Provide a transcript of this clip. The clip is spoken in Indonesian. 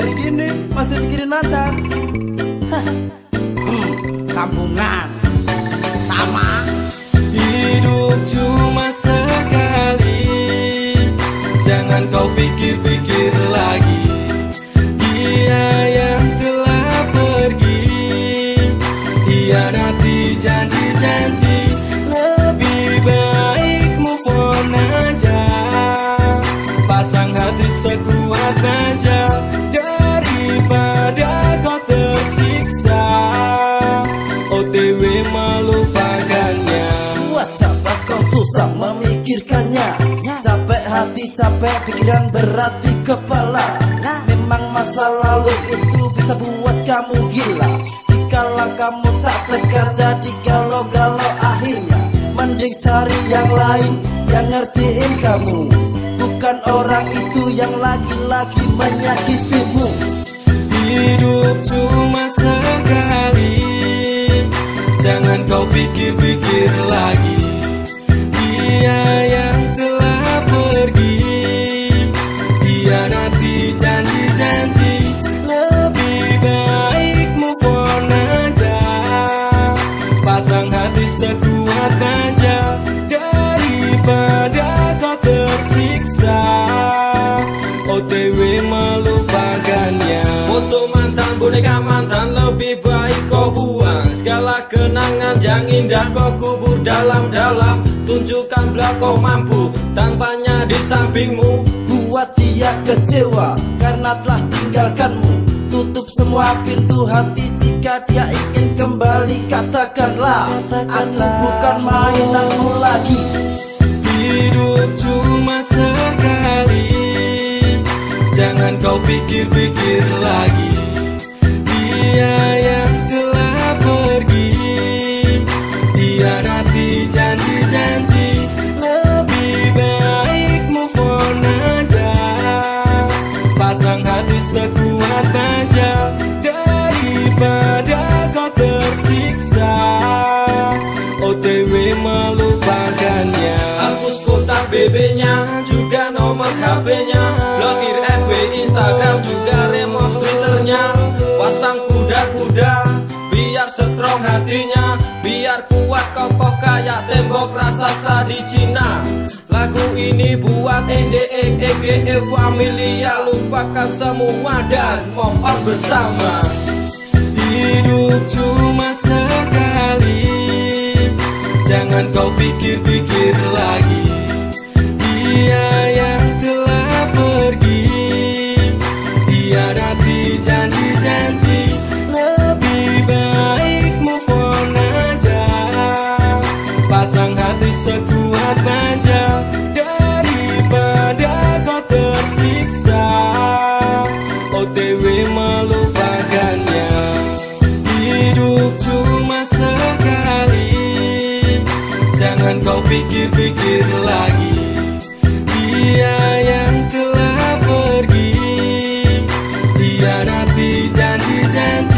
Hari gini masih pikirin mantan Kampungan. Sama hati, capek pikiran berat di kepala. Memang masa lalu itu bisa buat kamu gila. Jikalau kamu tak tegar jadi galau-galau akhirnya. Mending cari yang lain yang ngertiin kamu. Bukan orang itu yang lagi-lagi menyakitimu. Hidup cuma sekali. Jangan kau pikir-pikir lagi. Dia yang hati sekuat baja Daripada kau tersiksa. OTW melupakannya. Foto mantan, boneka mantan Lebih baik kau buang. Segala kenangan yang indah kau kubur dalam-dalam. Tunjukkan belah kau mampu Tanpanya di sampingmu. Buat dia kecewa karena telah tinggalkanmu. Tutup semua pintu hati jika dia ingin kembali Katakanlah, aku bukan mainanmu lagi nomor HP-nya Blokir FB, Instagram Juga remote Twitternya. Pasang kuda-kuda Biar strong hatinya. Biar kuat kokoh kayak tembok raksasa di Cina. Lagu ini buat NDE, EGE, Familia Lupakan semua dan move on bersama. Hidup cuma sekali. Jangan kau pikir-pikir dewi melupakannya. Hidup cuma sekali. Jangan kau pikir-pikir lagi. Dia yang telah pergi. Dia nanti janji-janji